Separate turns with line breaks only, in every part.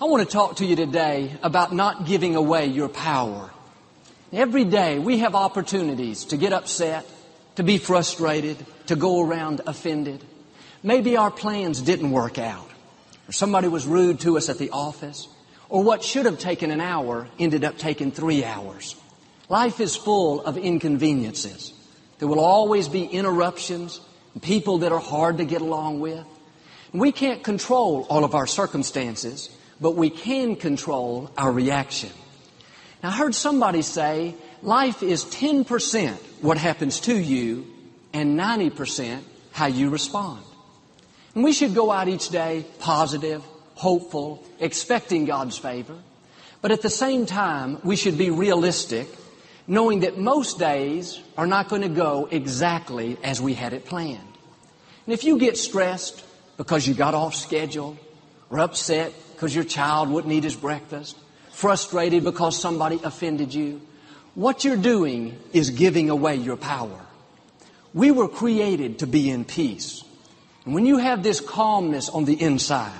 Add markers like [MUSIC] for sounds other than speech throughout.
I want to talk to you today about not giving away your power. Every day we have opportunities to get upset, to be frustrated, to go around offended. Maybe our plans didn't work out, or somebody was rude to us at the office, or what should have taken an hour ended up taking three hours. Life is full of inconveniences. There will always be interruptions, people that are hard to get along with. We can't control all of our circumstances, but we can control our reaction. Now, I heard somebody say life is 10% what happens to you and 90% how you respond. And we should go out each day positive, hopeful, expecting God's favor. But at the same time, we should be realistic, knowing that most days are not going to go exactly as we had it planned. And if you get stressed because you got off schedule, or upset because your child wouldn't eat his breakfast, frustrated because somebody offended you, what you're doing is giving away your power. We were created to be in peace. And when you have this calmness on the inside,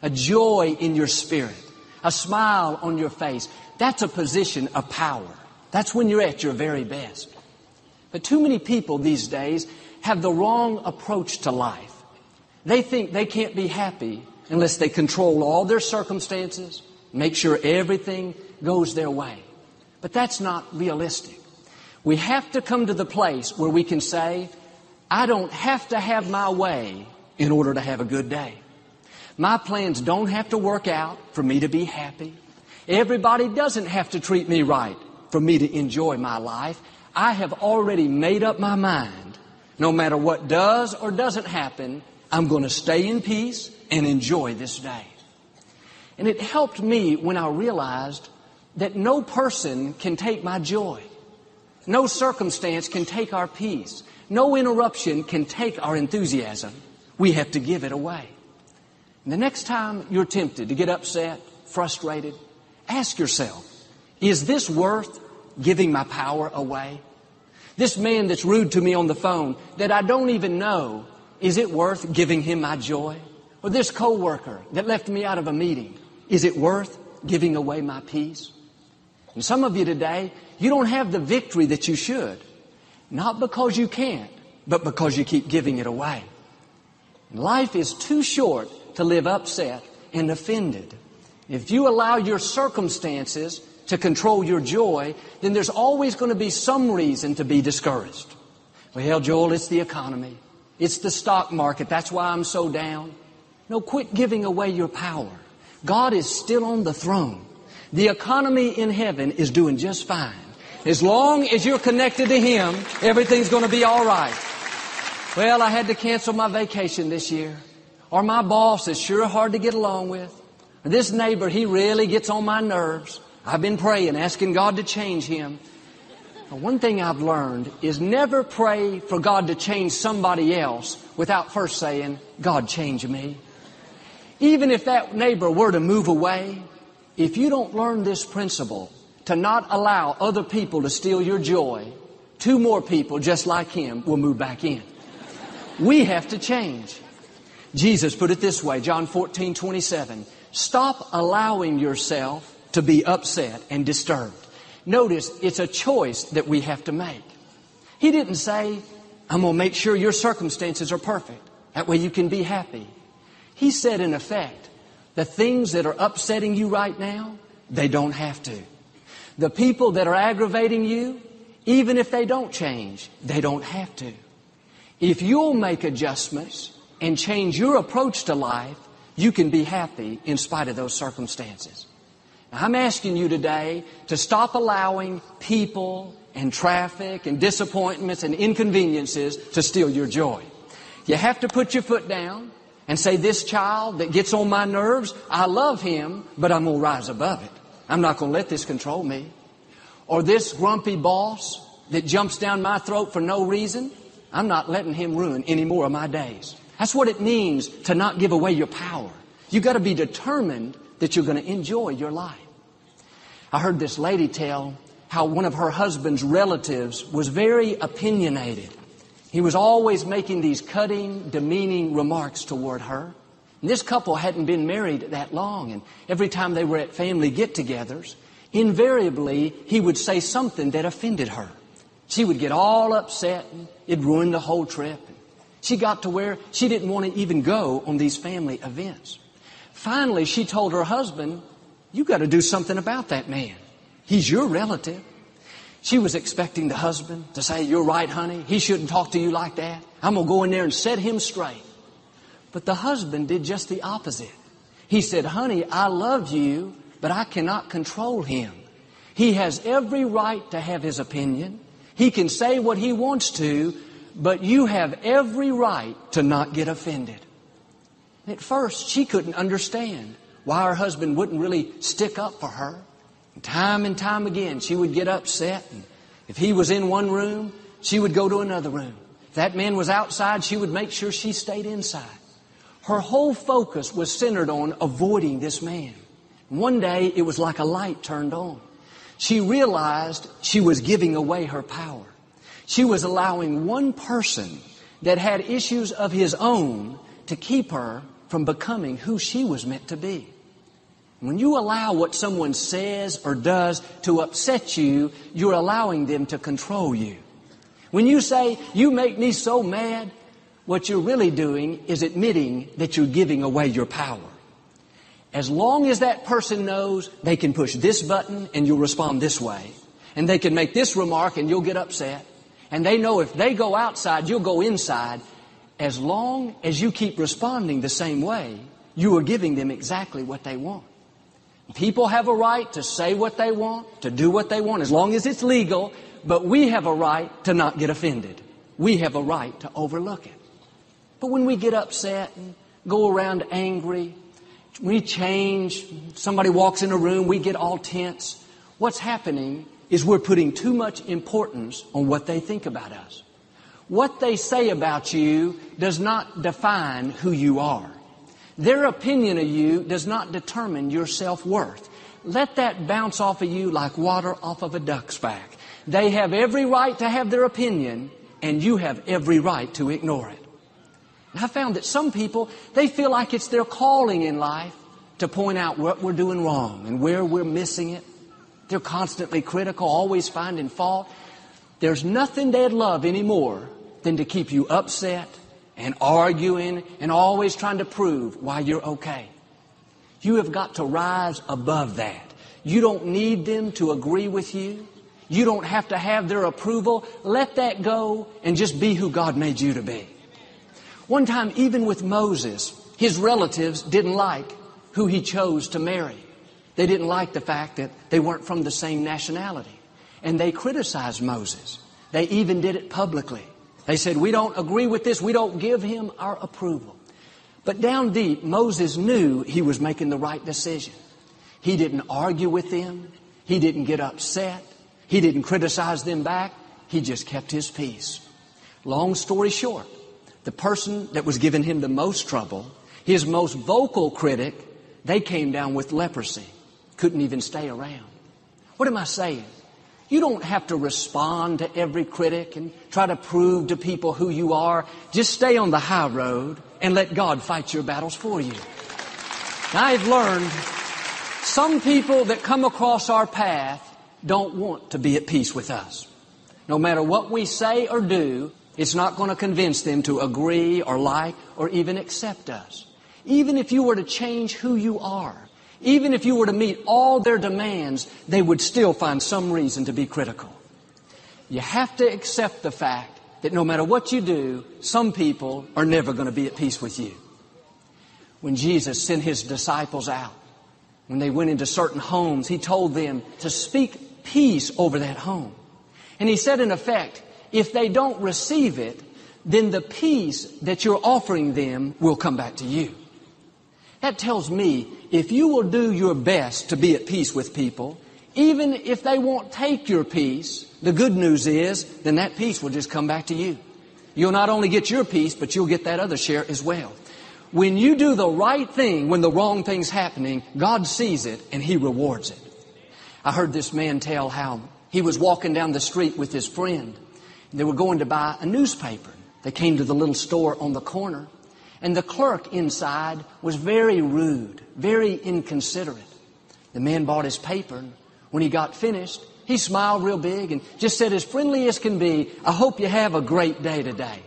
a joy in your spirit, a smile on your face, that's a position of power. That's when you're at your very best. But too many people these days have the wrong approach to life. They think they can't be happy unless they control all their circumstances, make sure everything goes their way. But that's not realistic. We have to come to the place where we can say, I don't have to have my way in order to have a good day. My plans don't have to work out for me to be happy. Everybody doesn't have to treat me right for me to enjoy my life. I have already made up my mind. No matter what does or doesn't happen, I'm going to stay in peace and enjoy this day. And it helped me when I realized that no person can take my joy. No circumstance can take our peace. No interruption can take our enthusiasm. We have to give it away. And the next time you're tempted to get upset, frustrated, ask yourself, is this worth giving my power away? This man that's rude to me on the phone that I don't even know, is it worth giving him my joy? Or this coworker that left me out of a meeting, is it worth giving away my peace? And some of you today, you don't have the victory that you should. Not because you can't, but because you keep giving it away. Life is too short to live upset and offended. If you allow your circumstances to control your joy, then there's always going to be some reason to be discouraged. Well, Joel, it's the economy. It's the stock market. That's why I'm so down. No, quit giving away your power. God is still on the throne. The economy in heaven is doing just fine. As long as you're connected to Him, everything's going to be all right. Well, I had to cancel my vacation this year. Or my boss is sure hard to get along with. This neighbor, he really gets on my nerves. I've been praying, asking God to change him. one thing I've learned is never pray for God to change somebody else without first saying, God, change me. Even if that neighbor were to move away, if you don't learn this principle to not allow other people to steal your joy, two more people just like him will move back in. We have to change. Jesus put it this way, John 14, 27. Stop allowing yourself to be upset and disturbed. Notice it's a choice that we have to make. He didn't say, I'm going to make sure your circumstances are perfect. That way you can be happy. He said, in effect, the things that are upsetting you right now, they don't have to. The people that are aggravating you, even if they don't change, they don't have to. If you'll make adjustments and change your approach to life, you can be happy in spite of those circumstances. Now, I'm asking you today to stop allowing people and traffic and disappointments and inconveniences to steal your joy. You have to put your foot down and say, this child that gets on my nerves, I love him, but I'm going to rise above it. I'm not going to let this control me. Or this grumpy boss that jumps down my throat for no reason, I'm not letting him ruin any more of my days. That's what it means to not give away your power. You've got to be determined that you're going to enjoy your life. I heard this lady tell how one of her husband's relatives was very opinionated. He was always making these cutting, demeaning remarks toward her. And this couple hadn't been married that long, and every time they were at family get togethers, invariably he would say something that offended her. She would get all upset, and it ruined the whole trip. She got to where she didn't want to even go on these family events. Finally, she told her husband, You got to do something about that man. He's your relative. She was expecting the husband to say, You're right, honey. He shouldn't talk to you like that. I'm going to go in there and set him straight. But the husband did just the opposite. He said, Honey, I love you, but I cannot control him. He has every right to have his opinion. He can say what he wants to, but you have every right to not get offended. At first, she couldn't understand why her husband wouldn't really stick up for her. Time and time again, she would get upset. And if he was in one room, she would go to another room. If that man was outside, she would make sure she stayed inside. Her whole focus was centered on avoiding this man. One day, it was like a light turned on. She realized she was giving away her power. She was allowing one person that had issues of his own to keep her from becoming who she was meant to be. When you allow what someone says or does to upset you, you're allowing them to control you. When you say, you make me so mad, what you're really doing is admitting that you're giving away your power. As long as that person knows they can push this button and you'll respond this way, and they can make this remark and you'll get upset, and they know if they go outside, you'll go inside, as long as you keep responding the same way, you are giving them exactly what they want. People have a right to say what they want, to do what they want, as long as it's legal, but we have a right to not get offended. We have a right to overlook it. But when we get upset and go around angry, we change, somebody walks in a room, we get all tense. What's happening is we're putting too much importance on what they think about us. What they say about you does not define who you are. Their opinion of you does not determine your self-worth. Let that bounce off of you like water off of a duck's back. They have every right to have their opinion, and you have every right to ignore it. I found that some people, they feel like it's their calling in life to point out what we're doing wrong and where we're missing it. They're constantly critical, always finding fault. There's nothing they'd love any more than to keep you upset and arguing and always trying to prove why you're okay. You have got to rise above that. You don't need them to agree with you. You don't have to have their approval. Let that go and just be who God made you to be. One time, even with Moses, his relatives didn't like who he chose to marry. They didn't like the fact that they weren't from the same nationality. And they criticized Moses. They even did it publicly. They said, we don't agree with this. We don't give him our approval. But down deep, Moses knew he was making the right decision. He didn't argue with them. He didn't get upset. He didn't criticize them back. He just kept his peace. Long story short, the person that was giving him the most trouble, his most vocal critic, they came down with leprosy. Couldn't even stay around. What am I saying? You don't have to respond to every critic and try to prove to people who you are. Just stay on the high road and let God fight your battles for you. I've learned some people that come across our path don't want to be at peace with us. No matter what we say or do, it's not going to convince them to agree or like or even accept us. Even if you were to change who you are, even if you were to meet all their demands, they would still find some reason to be critical. You have to accept the fact that no matter what you do, some people are never going to be at peace with you. When Jesus sent his disciples out, when they went into certain homes, he told them to speak peace over that home. And he said in effect, if they don't receive it, then the peace that you're offering them will come back to you. That tells me if you will do your best to be at peace with people, even if they won't take your peace, the good news is then that peace will just come back to you. You'll not only get your peace, but you'll get that other share as well. When you do the right thing when the wrong thing's happening, God sees it and He rewards it. I heard this man tell how he was walking down the street with his friend they were going to buy a newspaper. They came to the little store on the corner. And the clerk inside was very rude, very inconsiderate. The man bought his paper, and when he got finished, he smiled real big and just said, as friendly as can be, I hope you have a great day today.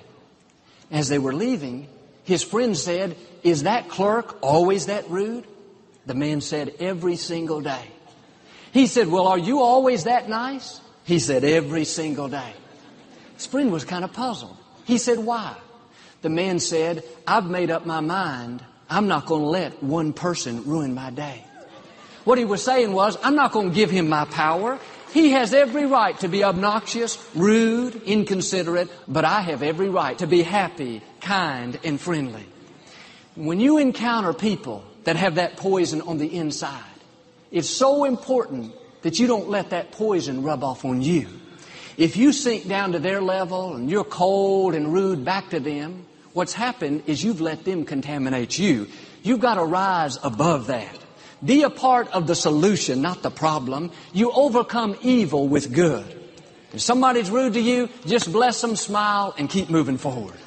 As they were leaving, his friend said, Is that clerk always that rude? The man said, Every single day. He said, Well, are you always that nice? He said, Every single day. His friend was kind of puzzled. He said, Why? The man said, I've made up my mind. I'm not going to let one person ruin my day. What he was saying was, I'm not going to give him my power. He has every right to be obnoxious, rude, inconsiderate, but I have every right to be happy, kind, and friendly. When you encounter people that have that poison on the inside, it's so important that you don't let that poison rub off on you. If you sink down to their level and you're cold and rude back to them, what's happened is you've let them contaminate you. You've got to rise above that. Be a part of the solution, not the problem. You overcome evil with good. If somebody's rude to you, just bless them, smile, and keep moving forward.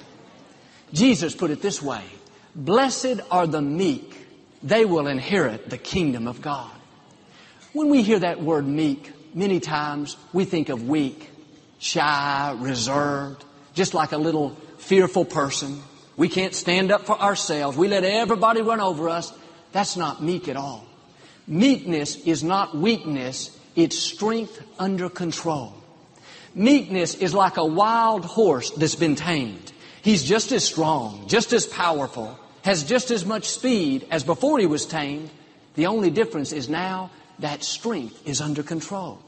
Jesus put it this way Blessed are the meek, they will inherit the kingdom of God. When we hear that word meek, many times we think of weak, shy, reserved, just like a little fearful person. We can't stand up for ourselves. We let everybody run over us. That's not meek at all. Meekness is not weakness, it's strength under control. Meekness is like a wild horse that's been tamed. He's just as strong, just as powerful, has just as much speed as before he was tamed. The only difference is now that strength is under control.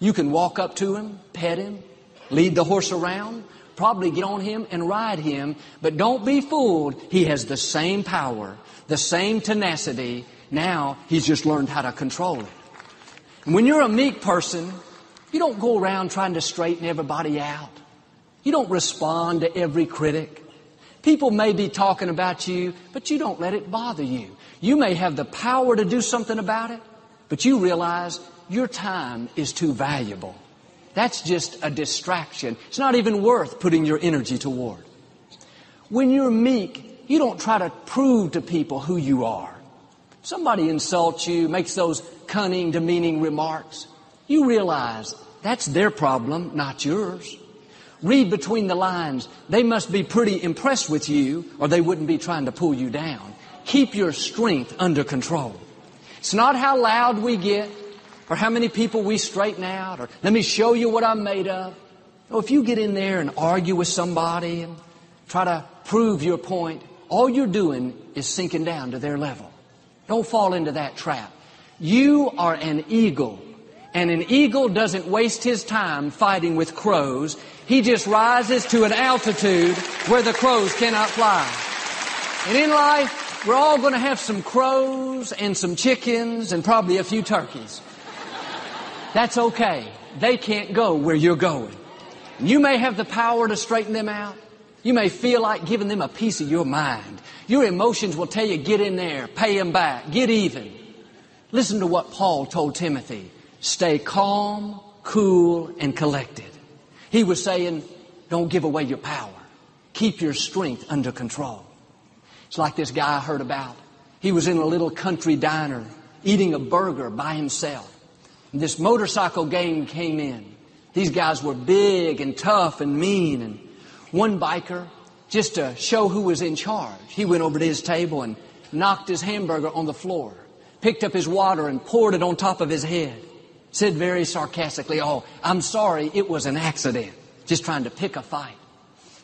You can walk up to him, pet him, lead the horse around, probably get on him and ride him, but don't be fooled. He has the same power, the same tenacity. Now he's just learned how to control it. And when you're a meek person, you don't go around trying to straighten everybody out. You don't respond to every critic. People may be talking about you, but you don't let it bother you. You may have the power to do something about it, but you realize your time is too valuable. That's just a distraction. It's not even worth putting your energy toward. When you're meek, you don't try to prove to people who you are. Somebody insults you, makes those cunning, demeaning remarks. You realize that's their problem, not yours. Read between the lines. They must be pretty impressed with you or they wouldn't be trying to pull you down. Keep your strength under control. It's not how loud we get or how many people we straighten out or let me show you what I'm made of. Oh, if you get in there and argue with somebody and try to prove your point, all you're doing is sinking down to their level. Don't fall into that trap. You are an eagle. And an eagle doesn't waste his time fighting with crows. He just rises to an altitude where the crows cannot fly. And in life, we're all going to have some crows and some chickens and probably a few turkeys. That's okay. They can't go where you're going. You may have the power to straighten them out. You may feel like giving them a piece of your mind. Your emotions will tell you, get in there, pay them back, get even. Listen to what Paul told Timothy. Stay calm, cool, and collected. He was saying, don't give away your power. Keep your strength under control. It's like this guy I heard about. He was in a little country diner eating a burger by himself. This motorcycle gang came in. These guys were big and tough and mean. And one biker, just to show who was in charge, he went over to his table and knocked his hamburger on the floor, picked up his water and poured it on top of his head said very sarcastically, Oh, I'm sorry, it was an accident. Just trying to pick a fight.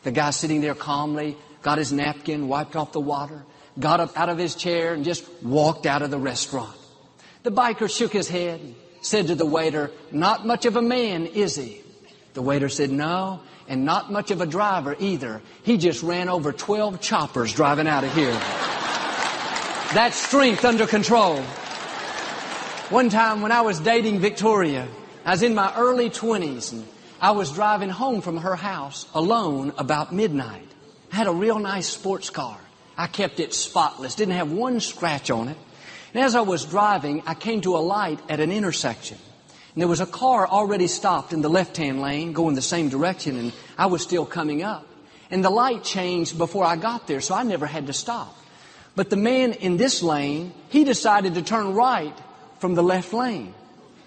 The guy sitting there calmly got his napkin, wiped off the water, got up out of his chair, and just walked out of the restaurant. The biker shook his head, said to the waiter, Not much of a man, is he? The waiter said, No, and not much of a driver either. He just ran over 12 choppers driving out of here. That's strength under control. One time when I was dating Victoria, I was in my early 20s and I was driving home from her house alone about midnight. I had a real nice sports car. I kept it spotless, didn't have one scratch on it. And as I was driving, I came to a light at an intersection. And there was a car already stopped in the left-hand lane going the same direction and I was still coming up. And the light changed before I got there, so I never had to stop. But the man in this lane, he decided to turn right from the left lane.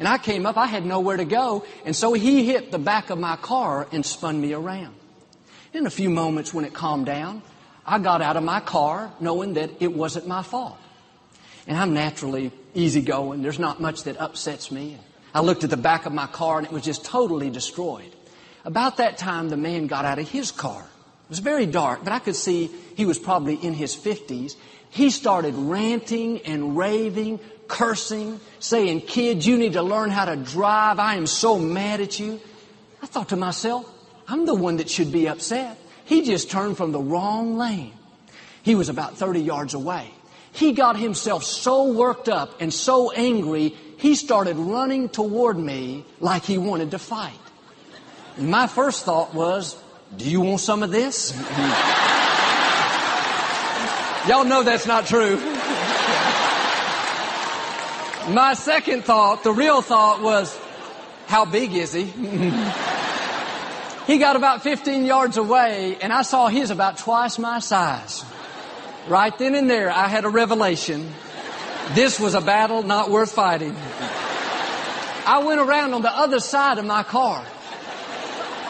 And I came up, I had nowhere to go, and so he hit the back of my car and spun me around. In a few moments when it calmed down, I got out of my car knowing that it wasn't my fault. And I'm naturally easygoing. There's not much that upsets me. I looked at the back of my car and it was just totally destroyed. About that time, the man got out of his car. It was very dark, but I could see he was probably in his 50s. He started ranting and raving, cursing, saying, Kids, you need to learn how to drive. I am so mad at you. I thought to myself, I'm the one that should be upset. He just turned from the wrong lane. He was about 30 yards away. He got himself so worked up and so angry, he started running toward me like he wanted to fight. And my first thought was, do you want some of this? [LAUGHS] Y'all know that's not true. My second thought, the real thought was, how big is he? [LAUGHS] he got about 15 yards away and I saw he's about twice my size. Right then and there, I had a revelation. This was a battle not worth fighting. I went around on the other side of my car.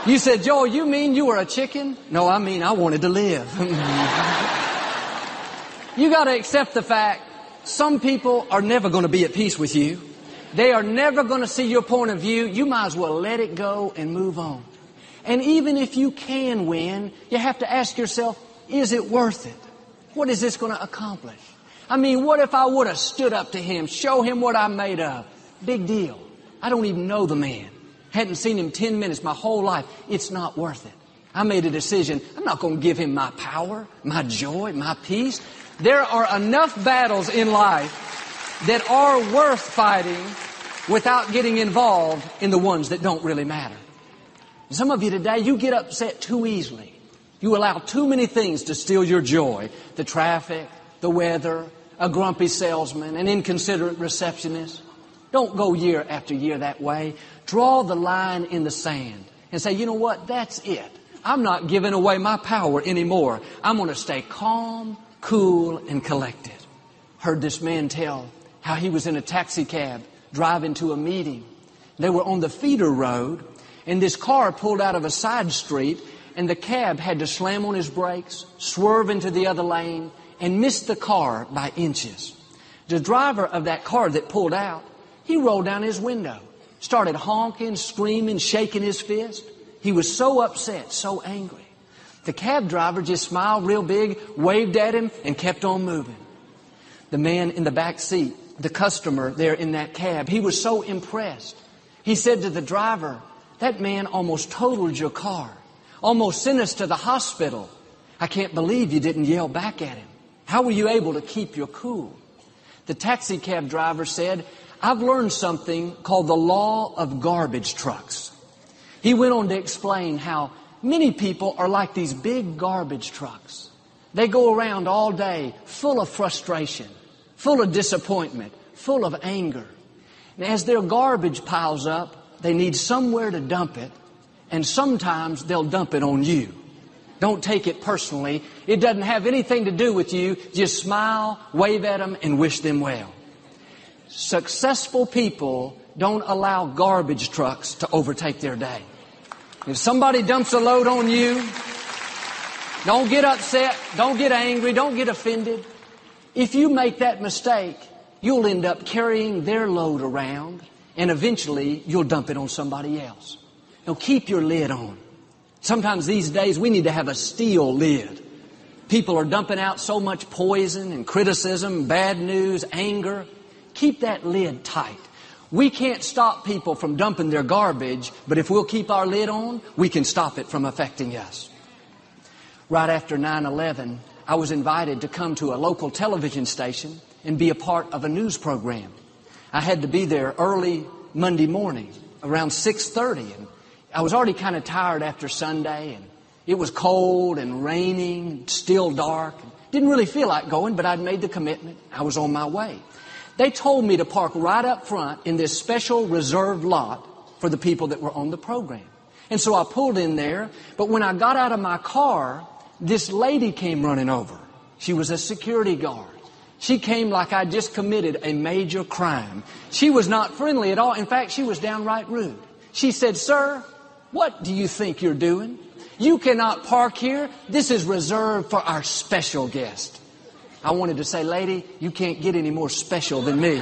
You said, Joel, you mean you were a chicken? No, I mean I wanted to live. [LAUGHS] you gotta accept the fact some people are never gonna be at peace with you. They are never gonna see your point of view. You might as well let it go and move on. And even if you can win, you have to ask yourself, is it worth it? What is this going to accomplish? I mean, what if I would have stood up to him, show him what I'm made of? Big deal. I don't even know the man. Hadn't seen him 10 minutes my whole life. It's not worth it. I made a decision. I'm not going to give him my power, my joy, my peace. There are enough battles in life that are worth fighting without getting involved in the ones that don't really matter. Some of you today, you get upset too easily. You allow too many things to steal your joy. The traffic, the weather, a grumpy salesman, an inconsiderate receptionist. Don't go year after year that way. Draw the line in the sand and say, you know what? That's it. I'm not giving away my power anymore. I'm going to stay calm, cool, and collected. Heard this man tell how he was in a taxi cab driving to a meeting. They were on the feeder road and this car pulled out of a side street and the cab had to slam on his brakes, swerve into the other lane, and miss the car by inches. The driver of that car that pulled out, he rolled down his window, started honking, screaming, shaking his fist. He was so upset, so angry. The cab driver just smiled real big, waved at him, and kept on moving. The man in the back seat, the customer there in that cab, he was so impressed. He said to the driver, that man almost totaled your car almost sent us to the hospital. I can't believe you didn't yell back at him. How were you able to keep your cool? The taxi cab driver said, I've learned something called the law of garbage trucks. He went on to explain how many people are like these big garbage trucks. They go around all day full of frustration, full of disappointment, full of anger. And as their garbage piles up, they need somewhere to dump it and sometimes they'll dump it on you. Don't take it personally. It doesn't have anything to do with you. Just smile, wave at them, and wish them well. Successful people don't allow garbage trucks to overtake their day. If somebody dumps a load on you, don't get upset, don't get angry, don't get offended. If you make that mistake, you'll end up carrying their load around and eventually you'll dump it on somebody else. Now keep your lid on. Sometimes these days we need to have a steel lid. People are dumping out so much poison and criticism, bad news, anger. Keep that lid tight. We can't stop people from dumping their garbage, but if we'll keep our lid on, we can stop it from affecting us. Right after 9-11, I was invited to come to a local television station and be a part of a news program. I had to be there early Monday morning, around 6.30, and I was already kind of tired after Sunday, and it was cold and raining, still dark. Didn't really feel like going, but I'd made the commitment. I was on my way. They told me to park right up front in this special reserved lot for the people that were on the program. And so I pulled in there, but when I got out of my car, this lady came running over. She was a security guard. She came like I just committed a major crime. She was not friendly at all. In fact, she was downright rude. She said, Sir, what do you think you're doing? You cannot park here. This is reserved for our special guest. I wanted to say, lady, you can't get any more special than me.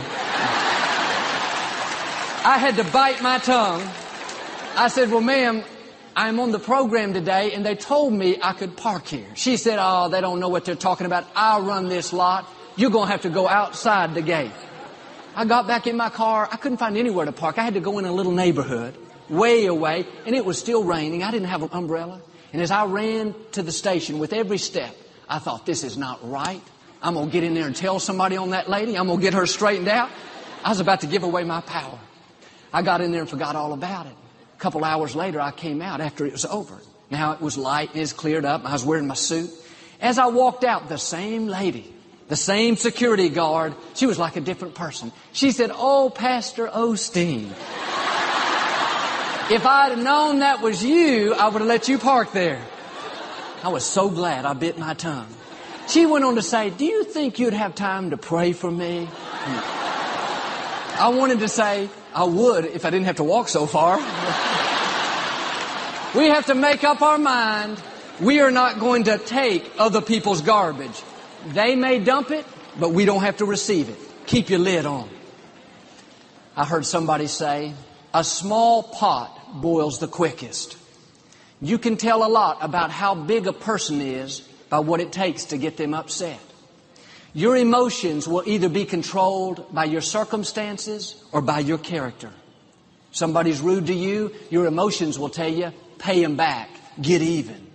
I had to bite my tongue. I said, well, ma'am, I'm on the program today and they told me I could park here. She said, oh, they don't know what they're talking about. I'll run this lot. You're going to have to go outside the gate. I got back in my car. I couldn't find anywhere to park. I had to go in a little neighborhood way away and it was still raining. I didn't have an umbrella. And as I ran to the station with every step, I thought, this is not right. I'm going to get in there and tell somebody on that lady. I'm going to get her straightened out. I was about to give away my power. I got in there and forgot all about it. A couple hours later, I came out after it was over. Now it was light and it's cleared up. I was wearing my suit. As I walked out, the same lady, the same security guard, she was like a different person. She said, Oh, Pastor Osteen. If I'd have known that was you, I would have let you park there. I was so glad I bit my tongue. She went on to say, Do you think you'd have time to pray for me? I wanted to say, I would if I didn't have to walk so far. we have to make up our mind. We are not going to take other people's garbage. They may dump it, but we don't have to receive it. Keep your lid on. I heard somebody say, a small boils the quickest. You can tell a lot about how big a person is by what it takes to get them upset. Your emotions will either be controlled by your circumstances or by your character. Somebody's rude to you, your emotions will tell you, pay them back, get even.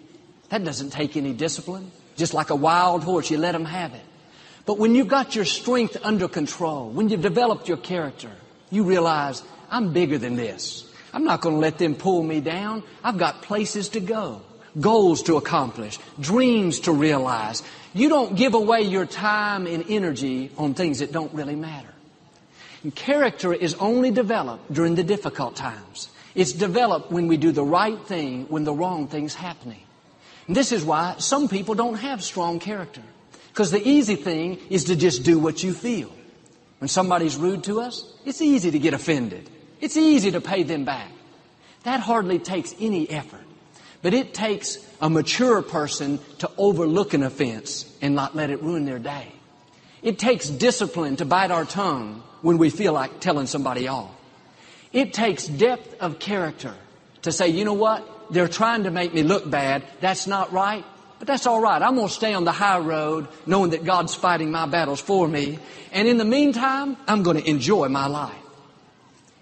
That doesn't take any discipline. Just like a wild horse, you let them have it. But when you've got your strength under control, when you've developed your character, you realize, I'm bigger than this. I'm not going to let them pull me down. I've got places to go goals to accomplish, dreams to realize. You don't give away your time and energy on things that don't really matter. And character is only developed during the difficult times. It's developed when we do the right thing when the wrong thing's happening. And this is why some people don't have strong character. Because the easy thing is to just do what you feel. When somebody's rude to us, it's easy to get offended. It's easy to pay them back. That hardly takes any effort. But it takes a mature person to overlook an offense and not let it ruin their day. It takes discipline to bite our tongue when we feel like telling somebody off. It takes depth of character to say, you know what? They're trying to make me look bad. That's not right. But that's all right. I'm going to stay on the high road knowing that God's fighting my battles for me. And in the meantime, I'm going to enjoy my life.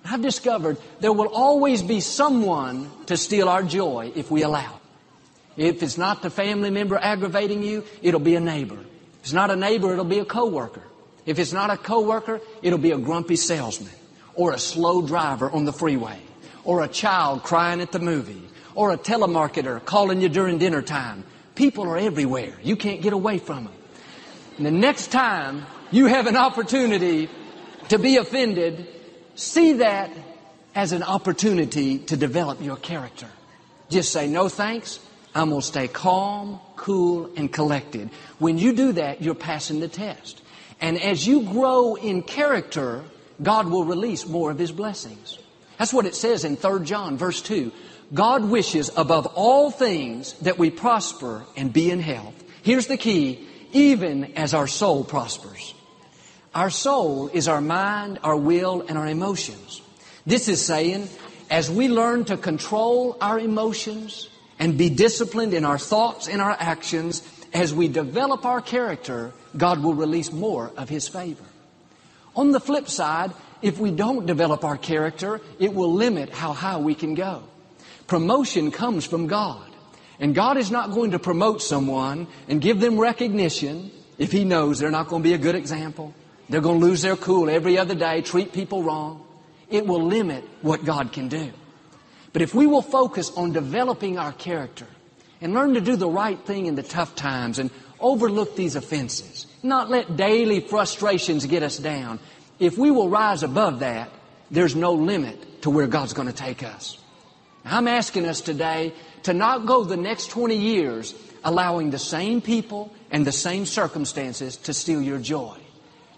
I've discovered there will always be someone to steal our joy if we allow. If it's not the family member aggravating you, it'll be a neighbor. If it's not a neighbor, it'll be a coworker. If it's not a coworker, it'll be a grumpy salesman or a slow driver on the freeway or a child crying at the movie or a telemarketer calling you during dinner time. People are everywhere. You can't get away from them. And the next time you have an opportunity to be offended, See that as an opportunity to develop your character. Just say, no thanks. I'm going to stay calm, cool, and collected. When you do that, you're passing the test. And as you grow in character, God will release more of His blessings. That's what it says in 3 John verse 2. God wishes above all things that we prosper and be in health. Here's the key, even as our soul prospers. Our soul is our mind, our will, and our emotions. This is saying, as we learn to control our emotions and be disciplined in our thoughts and our actions, as we develop our character, God will release more of His favor. On the flip side, if we don't develop our character, it will limit how high we can go. Promotion comes from God. And God is not going to promote someone and give them recognition if He knows they're not going to be a good example they're going to lose their cool every other day, treat people wrong. It will limit what God can do. But if we will focus on developing our character and learn to do the right thing in the tough times and overlook these offenses, not let daily frustrations get us down, if we will rise above that, there's no limit to where God's going to take us. I'm asking us today to not go the next 20 years allowing the same people and the same circumstances to steal your joy.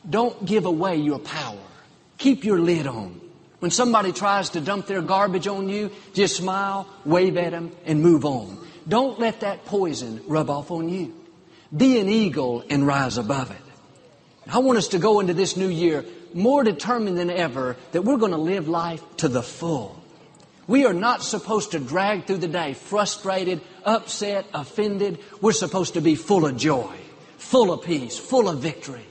Don't give away your power. Keep your lid on. When somebody tries to dump their garbage on you, just smile, wave at them, and move on. Don't let that poison rub off on you. Be an eagle and rise above it. I want us to go into this new year more determined than ever that we're going to live life to the full. We are not supposed to drag through the day frustrated, upset, offended. We're supposed to be full of joy, full of peace, full of victory.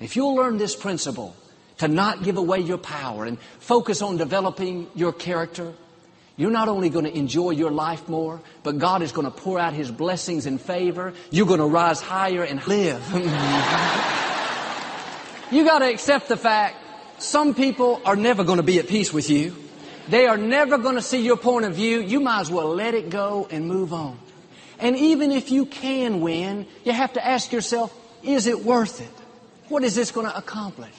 If you'll learn this principle, to not give away your power and focus on developing your character, you're not only going to enjoy your life more, but God is going to pour out His blessings and favor. You're going to rise higher and [LAUGHS] live. you got to accept the fact some people are never going to be at peace with you. They are never going to see your point of view. You might as well let it go and move on. And even if you can win, you have to ask yourself, is it worth it? What is this going to accomplish?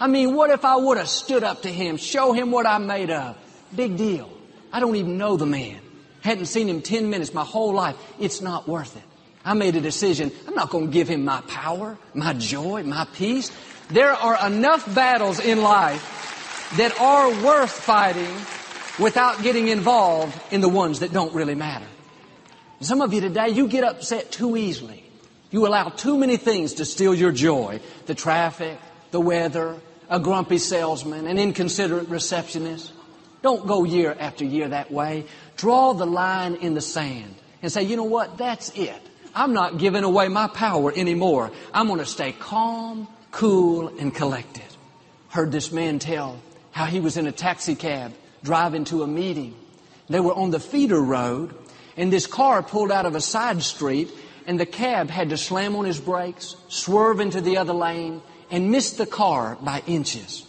I mean, what if I would have stood up to him, show him what I'm made of? Big deal. I don't even know the man. Hadn't seen him 10 minutes my whole life. It's not worth it. I made a decision. I'm not going to give him my power, my joy, my peace. There are enough battles in life that are worth fighting without getting involved in the ones that don't really matter. Some of you today, you get upset too easily. You allow too many things to steal your joy. The traffic, the weather, a grumpy salesman, an inconsiderate receptionist. Don't go year after year that way. Draw the line in the sand and say, you know what? That's it. I'm not giving away my power anymore. I'm going to stay calm, cool, and collected. Heard this man tell how he was in a taxi cab driving to a meeting. They were on the feeder road and this car pulled out of a side street and the cab had to slam on his brakes, swerve into the other lane and miss the car by inches.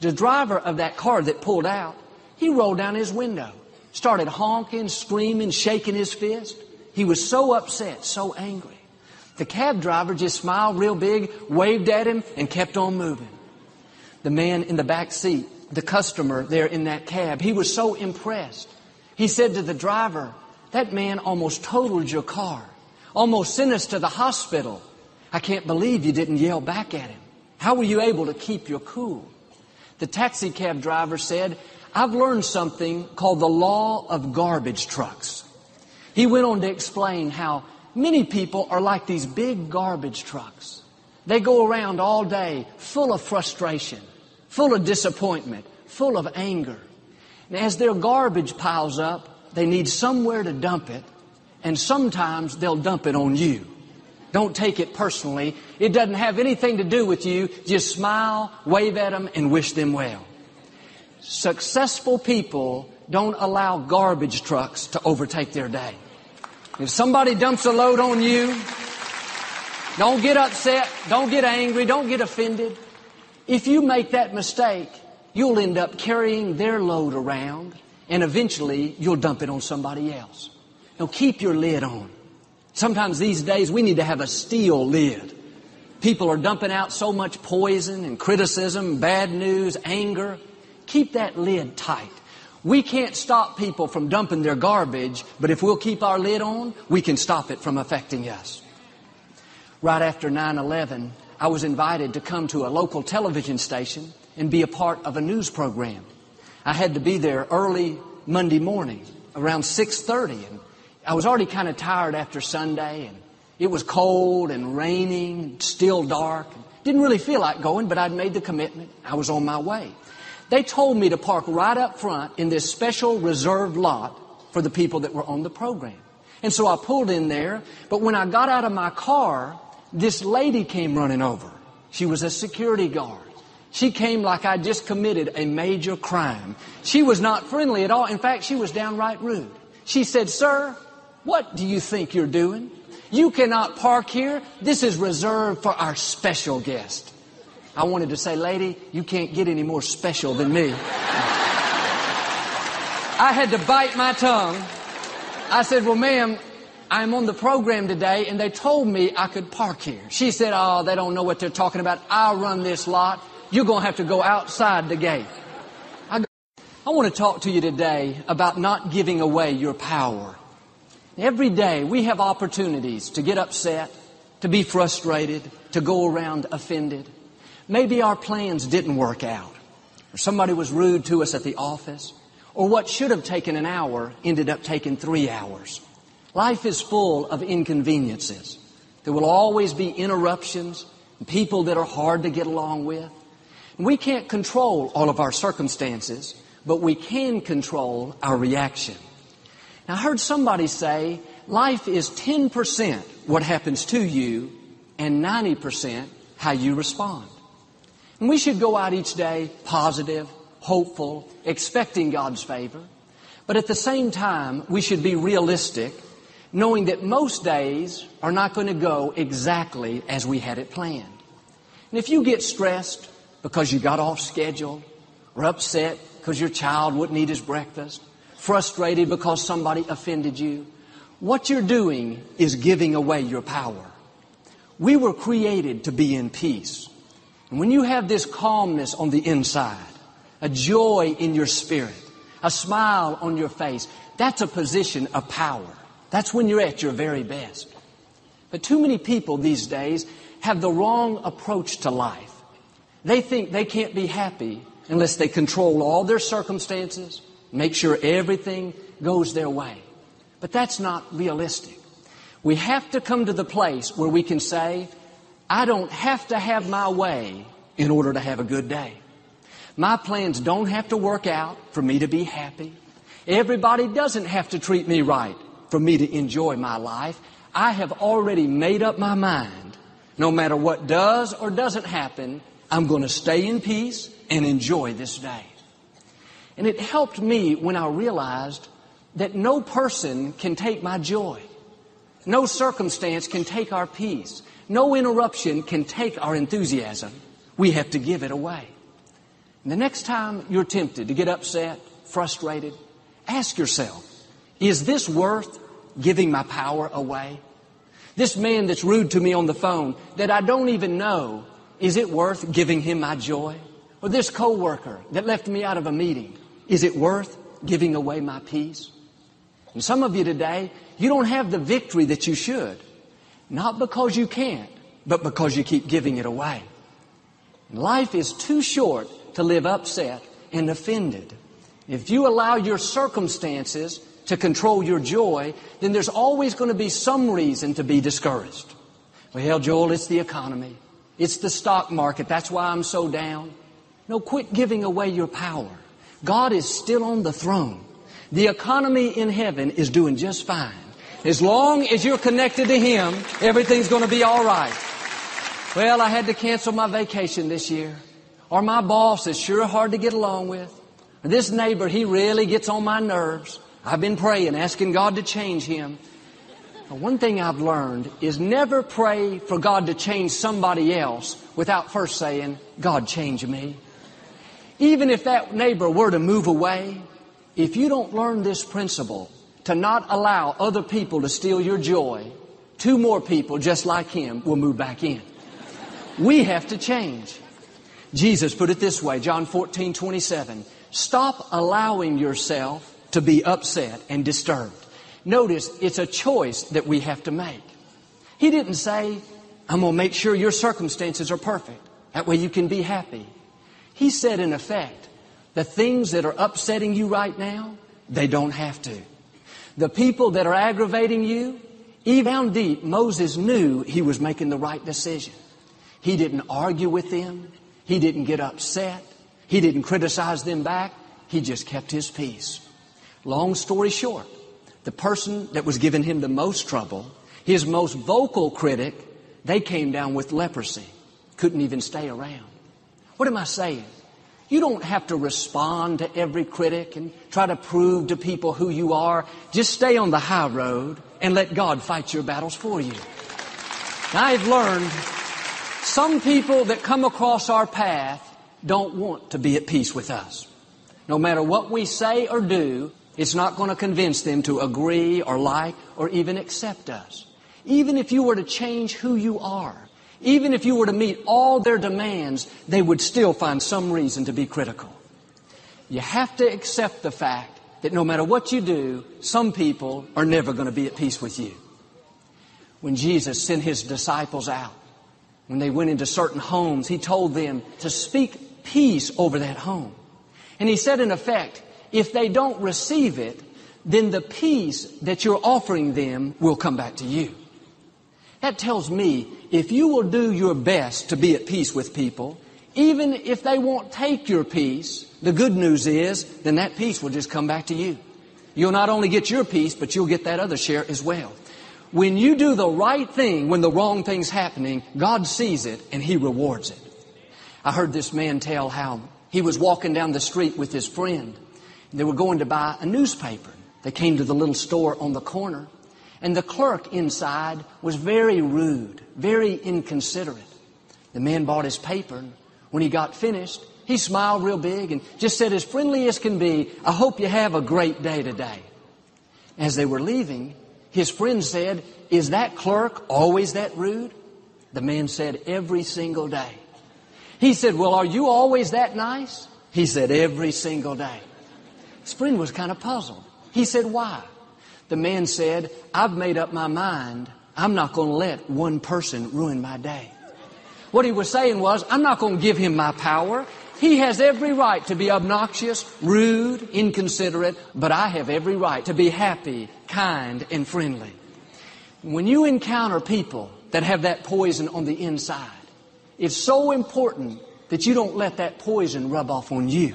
The driver of that car that pulled out, he rolled down his window, started honking, screaming, shaking his fist. He was so upset, so angry. The cab driver just smiled real big, waved at him, and kept on moving. The man in the back seat the customer there in that cab. He was so impressed. He said to the driver, that man almost totaled your car, almost sent us to the hospital. I can't believe you didn't yell back at him. How were you able to keep your cool? The taxi cab driver said, I've learned something called the law of garbage trucks. He went on to explain how many people are like these big garbage trucks. They go around all day full of frustration, full of disappointment, full of anger. And as their garbage piles up, they need somewhere to dump it, and sometimes they'll dump it on you. Don't take it personally. It doesn't have anything to do with you. Just smile, wave at them, and wish them well. Successful people don't allow garbage trucks to overtake their day. If somebody dumps a load on you, don't get upset, don't get angry, don't get offended. If you make that mistake, you'll end up carrying their load around and eventually you'll dump it on somebody else. Now keep your lid on. Sometimes these days we need to have a steel lid. People are dumping out so much poison and criticism, bad news, anger. Keep that lid tight. We can't stop people from dumping their garbage, but if we'll keep our lid on, we can stop it from affecting us. Right after 9-11, I was invited to come to a local television station and be a part of a news program. I had to be there early Monday morning, around 6.30, and I was already kind of tired after Sunday, and it was cold and raining, still dark. Didn't really feel like going, but I'd made the commitment. I was on my way. They told me to park right up front in this special reserved lot for the people that were on the program. And so I pulled in there, but when I got out of my car, this lady came running over. She was a security guard. She came like I just committed a major crime. She was not friendly at all. In fact, she was downright rude. She said, Sir, what do you think you're doing? You cannot park here. This is reserved for our special guest. I wanted to say, lady, you can't get any more special than me. I had to bite my tongue. I said, well, ma'am, I'm on the program today and they told me I could park here. She said, oh, they don't know what they're talking about. I'll run this lot. You're going to have to go outside the gate. Go, I want to talk to you today about not giving away your power. Every day we have opportunities to get upset, to be frustrated, to go around offended. Maybe our plans didn't work out, or somebody was rude to us at the office, or what should have taken an hour ended up taking three hours. Life is full of inconveniences. There will always be interruptions, people that are hard to get along with. We can't control all of our circumstances, but we can control our reaction. Now, I heard somebody say life is 10% what happens to you and 90% how you respond. And we should go out each day positive, hopeful, expecting God's favor. But at the same time, we should be realistic, knowing that most days are not going to go exactly as we had it planned. And if you get stressed because you got off schedule, or upset because your child wouldn't eat his breakfast, frustrated because somebody offended you. What you're doing is giving away your power. We were created to be in peace. And when you have this calmness on the inside, a joy in your spirit, a smile on your face, that's a position of power. That's when you're at your very best. But too many people these days have the wrong approach to life. They think they can't be happy unless they control all their circumstances, make sure everything goes their way. But that's not realistic. We have to come to the place where we can say, I don't have to have my way in order to have a good day. My plans don't have to work out for me to be happy. Everybody doesn't have to treat me right for me to enjoy my life. I have already made up my mind. No matter what does or doesn't happen, I'm going to stay in peace and enjoy this day. And it helped me when I realized that no person can take my joy. No circumstance can take our peace. No interruption can take our enthusiasm. We have to give it away. And the next time you're tempted to get upset, frustrated, ask yourself, is this worth giving my power away? This man that's rude to me on the phone that I don't even know, is it worth giving him my joy? Or this coworker that left me out of a meeting, is it worth giving away my peace? And some of you today, you don't have the victory that you should. Not because you can't, but because you keep giving it away. Life is too short to live upset and offended. If you allow your circumstances to control your joy, then there's always going to be some reason to be discouraged. Well, Joel, it's the economy. It's the stock market. That's why I'm so down. No, quit giving away your power. God is still on the throne. The economy in heaven is doing just fine. As long as you're connected to Him, everything's going to be all right. Well, I had to cancel my vacation this year. Or my boss is sure hard to get along with. This neighbor, he really gets on my nerves. I've been praying, asking God to change him. One thing I've learned is never pray for God to change somebody else without first saying, God, change me. Even if that neighbor were to move away, if you don't learn this principle, to not allow other people to steal your joy, two more people just like him will move back in. We have to change. Jesus put it this way, John 14, 27. Stop allowing yourself to be upset and disturbed. Notice it's a choice that we have to make. He didn't say, I'm going to make sure your circumstances are perfect. That way you can be happy. He said, in effect, the things that are upsetting you right now, they don't have to. The people that are aggravating you, even down deep, Moses knew he was making the right decision. He didn't argue with them. He didn't get upset. He didn't criticize them back. He just kept his peace. Long story short, the person that was giving him the most trouble, his most vocal critic, they came down with leprosy. Couldn't even stay around. What am I saying? You don't have to respond to every critic and try to prove to people who you are. Just stay on the high road and let God fight your battles for you. I've learned some people that come across our path don't want to be at peace with us. No matter what we say or do, it's not going to convince them to agree or like or even accept us. Even if you were to change who you are, even if you were to meet all their demands, they would still find some reason to be critical. you have to accept the fact that no matter what you do, some people are never going to be at peace with you. When Jesus sent his disciples out, when they went into certain homes, he told them to speak peace over that home. And he said, in effect, if they don't receive it, then the peace that you're offering them will come back to you. That tells me if you will do your best to be at peace with people, even if they won't take your peace, the good news is then that peace will just come back to you. You'll not only get your peace, but you'll get that other share as well. When you do the right thing when the wrong thing's happening, God sees it and He rewards it. I heard this man tell how he was walking down the street with his friend. They were going to buy a newspaper. They came to the little store on the corner and the clerk inside was very rude, very inconsiderate. The man bought his paper and when he got finished, he smiled real big and just said as friendly as can be, I hope you have a great day today. As they were leaving, his friend said, is that clerk always that rude? The man said, every single day. He said, well, are you always that nice? He said, every single day. His friend was kind of puzzled. He said, why? The man said, I've made up my mind. I'm not going to let one person ruin my day. What he was saying was, I'm not going to give him my power. He has every right to be obnoxious, rude, inconsiderate, but I have every right to be happy, kind, and friendly. When you encounter people that have that poison on the inside, it's so important that you don't let that poison rub off on you.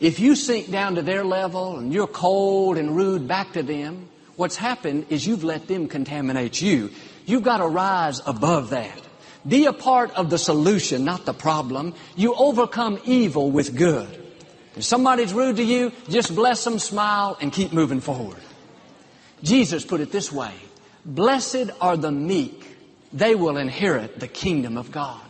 If you sink down to their level and you're cold and rude back to them, what's happened is you've let them contaminate you. You've got to rise above that. Be a part of the solution, not the problem. You overcome evil with good. If somebody's rude to you, just bless them, smile, and keep moving forward. Jesus put it this way, Blessed are the meek. They will inherit the kingdom of God.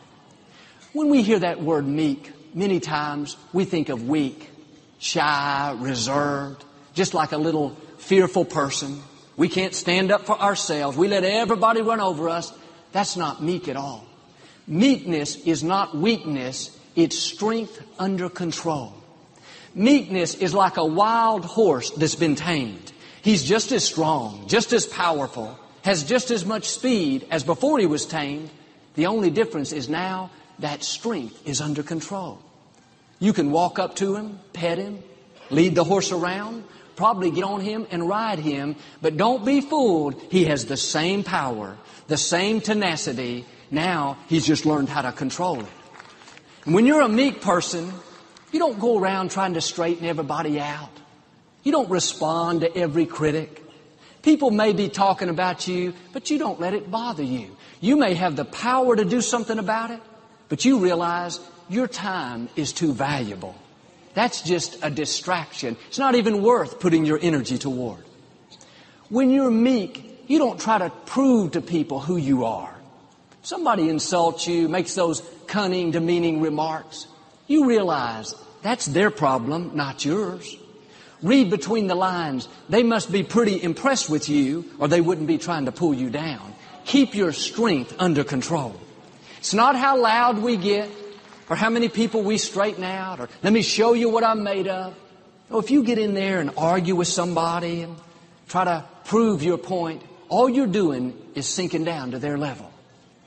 When we hear that word meek, many times we think of weak, shy, reserved, just like a little fearful person. We can't stand up for ourselves. We let everybody run over us. That's not meek at all. Meekness is not weakness, it's strength under control. Meekness is like a wild horse that's been tamed. He's just as strong, just as powerful, has just as much speed as before he was tamed. The only difference is now that strength is under control. You can walk up to him, pet him, lead the horse around, probably get on him and ride him, but don't be fooled. He has the same power, the same tenacity. Now he's just learned how to control it. And when you're a meek person, you don't go around trying to straighten everybody out. You don't respond to every critic. People may be talking about you, but you don't let it bother you. You may have the power to do something about it, but you realize your time is too valuable. That's just a distraction. It's not even worth putting your energy toward. When you're meek, you don't try to prove to people who you are. Somebody insults you, makes those cunning, demeaning remarks. You realize that's their problem, not yours. Read between the lines. They must be pretty impressed with you or they wouldn't be trying to pull you down. Keep your strength under control. It's not how loud we get or how many people we straighten out, or let me show you what I'm made of. Oh, if you get in there and argue with somebody and try to prove your point, all you're doing is sinking down to their level.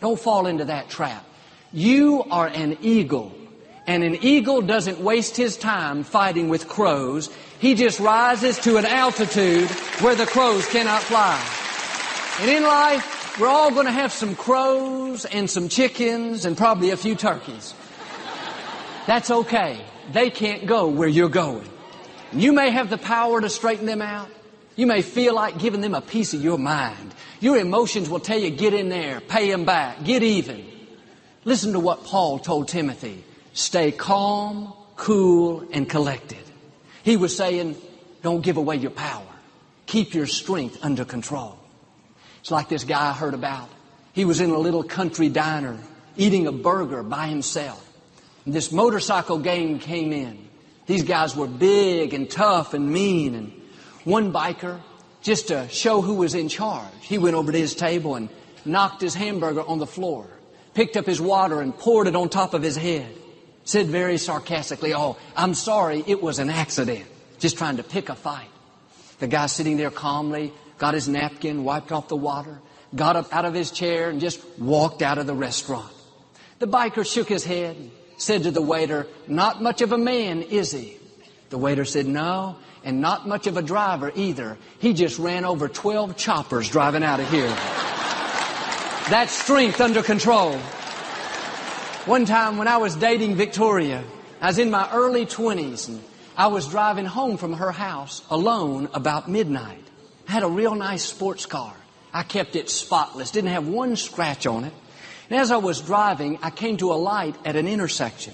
Don't fall into that trap. You are an eagle. And an eagle doesn't waste his time fighting with crows. He just rises to an altitude where the crows cannot fly. And in life, we're all going to have some crows and some chickens and probably a few turkeys. That's okay. They can't go where you're going. You may have the power to straighten them out. You may feel like giving them a piece of your mind. Your emotions will tell you, get in there, pay them back, get even. Listen to what Paul told Timothy. Stay calm, cool, and collected. He was saying, don't give away your power. Keep your strength under control. It's like this guy I heard about. He was in a little country diner eating a burger by himself. This motorcycle gang came in. These guys were big and tough and mean. And one biker, just to show who was in charge, he went over to his table and knocked his hamburger on the floor, picked up his water and poured it on top of his head. said very sarcastically, Oh, I'm sorry, it was an accident. Just trying to pick a fight. The guy sitting there calmly got his napkin, wiped off the water, got up out of his chair, and just walked out of the restaurant. The biker shook his head said to the waiter, Not much of a man, is he? The waiter said, No, and not much of a driver either. He just ran over 12 choppers driving out of here. That's strength under control. One time when I was dating Victoria, I was in my early 20s and I was driving home from her house alone about midnight. I had a real nice sports car. I kept it spotless, didn't have one scratch on it. And as I was driving, I came to a light at an intersection.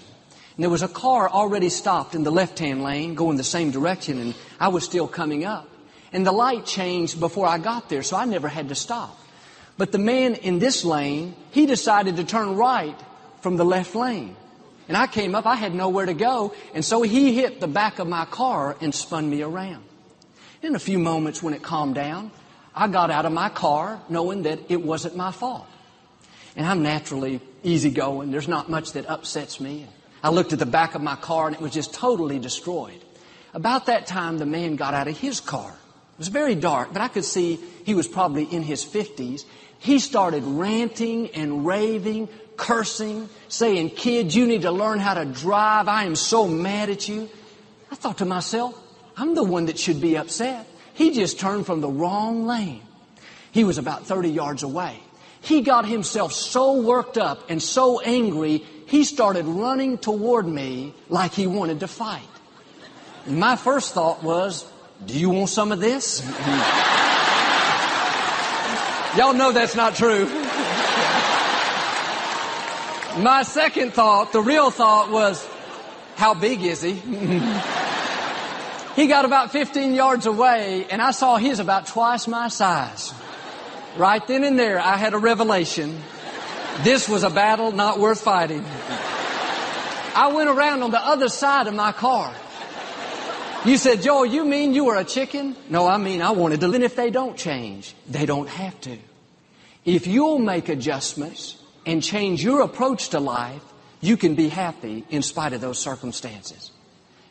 And there was a car already stopped in the left-hand lane going the same direction and I was still coming up. And the light changed before I got there, so I never had to stop. But the man in this lane, he decided to turn right from the left lane. And I came up, I had nowhere to go, and so he hit the back of my car and spun me around. In a few moments when it calmed down, I got out of my car knowing that it wasn't my fault. And I'm naturally easygoing. There's not much that upsets me. I looked at the back of my car and it was just totally destroyed. About that time, the man got out of his car. It was very dark, but I could see he was probably in his 50s. He started ranting and raving, cursing, saying, Kid, you need to learn how to drive. I am so mad at you. I thought to myself, I'm the one that should be upset. He just turned from the wrong lane. He was about 30 yards away. He got himself so worked up and so angry, he started running toward me like he wanted to fight. And my first thought was, do you want some of this? [LAUGHS] Y'all know that's not true. My second thought, the real thought was, how big is he? [LAUGHS] he got about 15 yards away and I saw he's about twice my size. Right then and there, I had a revelation. This was a battle not worth fighting. I went around on the other side of my car. You said, Joel, you mean you were a chicken? No, I mean I wanted to. And if they don't change, they don't have to. If you'll make adjustments, and change your approach to life, you can be happy in spite of those circumstances.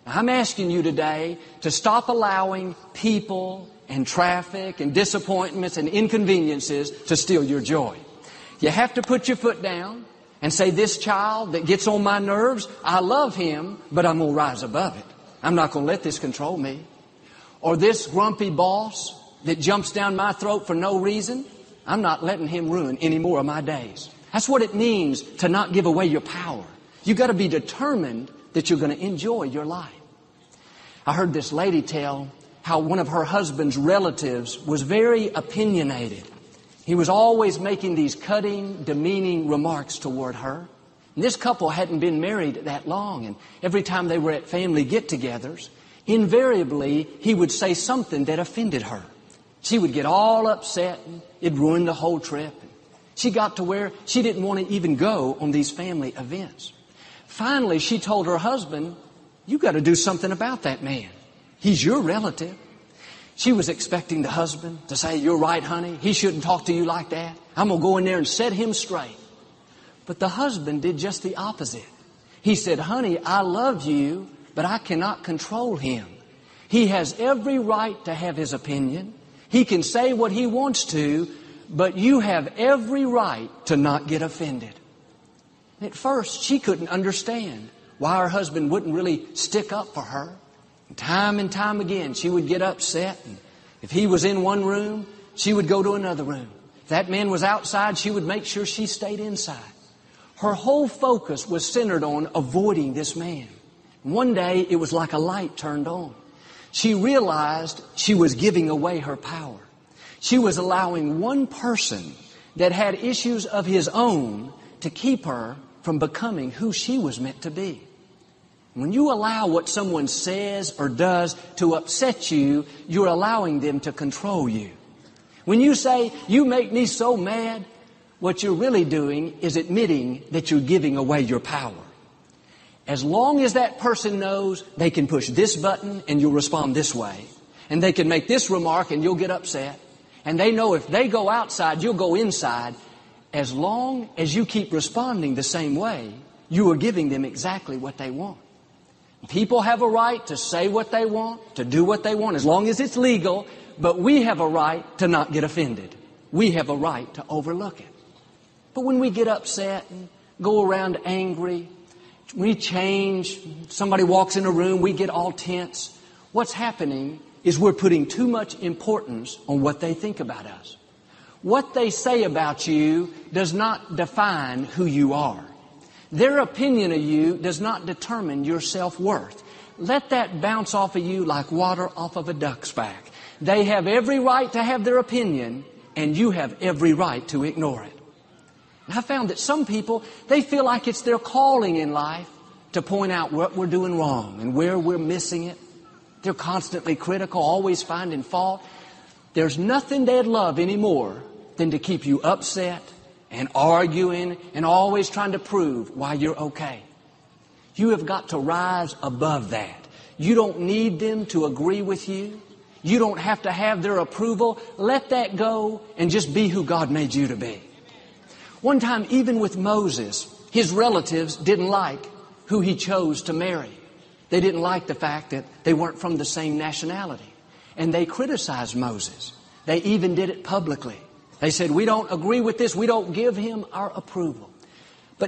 Now, I'm asking you today to stop allowing people and traffic and disappointments and inconveniences to steal your joy. You have to put your foot down and say, this child that gets on my nerves, I love him, but I'm going to rise above it. I'm not going to let this control me. Or this grumpy boss that jumps down my throat for no reason, I'm not letting him ruin any more of my days. That's what it means to not give away your power. You've got to be determined that you're going to enjoy your life. I heard this lady tell how one of her husband's relatives was very opinionated. He was always making these cutting, demeaning remarks toward her. And this couple hadn't been married that long, and every time they were at family get-togethers, invariably he would say something that offended her. She would get all upset, and it ruined the whole trip. She got to where she didn't want to even go on these family events. Finally, she told her husband, you got to do something about that man. He's your relative. She was expecting the husband to say, you're right, honey. He shouldn't talk to you like that. I'm going to go in there and set him straight. But the husband did just the opposite. He said, honey, I love you, but I cannot control him. He has every right to have his opinion. He can say what he wants to, but you have every right to not get offended. At first, she couldn't understand why her husband wouldn't really stick up for her. Time and time again, she would get upset. And if he was in one room, she would go to another room. If that man was outside, she would make sure she stayed inside. Her whole focus was centered on avoiding this man. One day, it was like a light turned on. She realized she was giving away her power. She was allowing one person that had issues of his own to keep her from becoming who she was meant to be. When you allow what someone says or does to upset you, you're allowing them to control you. When you say, you make me so mad, what you're really doing is admitting that you're giving away your power. As long as that person knows they can push this button and you'll respond this way, and they can make this remark and you'll get upset, and they know if they go outside, you'll go inside. As long as you keep responding the same way, you are giving them exactly what they want. People have a right to say what they want, to do what they want, as long as it's legal, but we have a right to not get offended. We have a right to overlook it. But when we get upset and go around angry, we change, somebody walks in a room, we get all tense. What's happening is we're putting too much importance on what they think about us. What they say about you does not define who you are. Their opinion of you does not determine your self-worth. Let that bounce off of you like water off of a duck's back. They have every right to have their opinion, and you have every right to ignore it. And I found that some people, they feel like it's their calling in life to point out what we're doing wrong and where we're missing it. They're constantly critical, always finding fault. There's nothing they'd love anymore than to keep you upset and arguing and always trying to prove why you're okay. You have got to rise above that. You don't need them to agree with you. You don't have to have their approval. Let that go and just be who God made you to be. One time, even with Moses, his relatives didn't like who he chose to marry. They didn't like the fact that they weren't from the same nationality. And they criticized Moses. They even did it publicly. They said, we don't agree with this. We don't give him our approval.